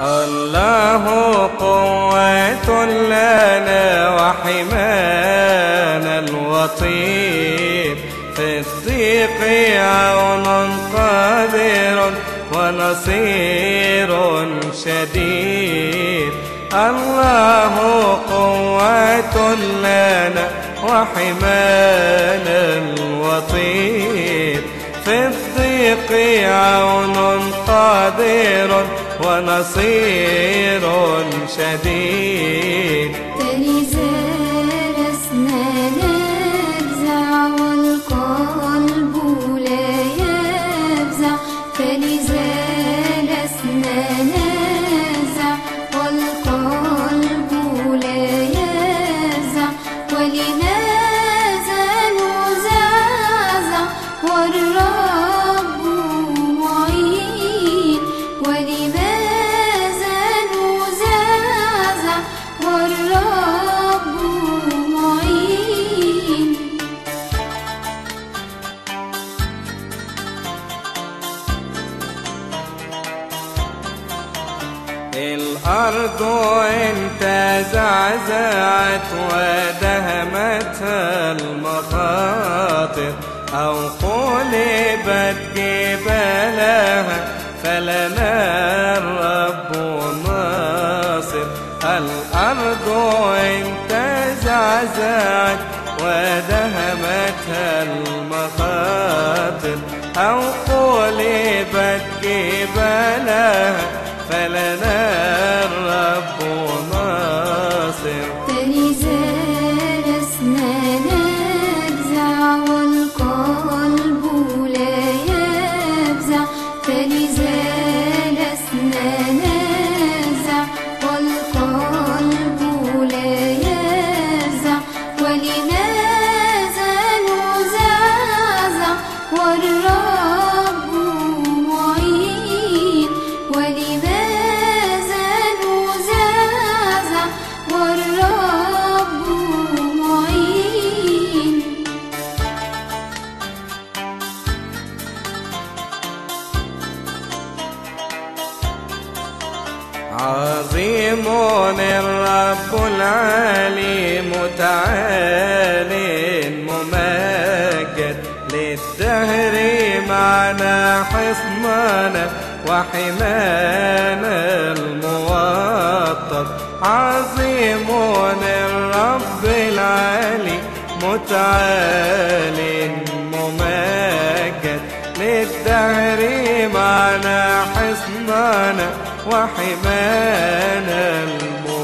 الله قوة لنا وحمانا الوطيد في الضيق عون قادر ونصير شديد. الله قوة لنا وحمانا الوطيد في الضيق عون قادر ونصير شديد. فلذا لسنا والقلب لا فلذا لسنا والقلب لا ولماذا الأرض انت زعزعت ودهمتها المخاطر أو قلبت جبالها فلنا الرب ناصر. الأرض انت زعزعت ودهمتها المخاطر أو قلبت جبالها فلنا عظيم الرب العلي متعال ممجد للدهر معنا حصننا وحمانا الموطد عظيم الرب العلي متعال حصننا وحمانا فلذا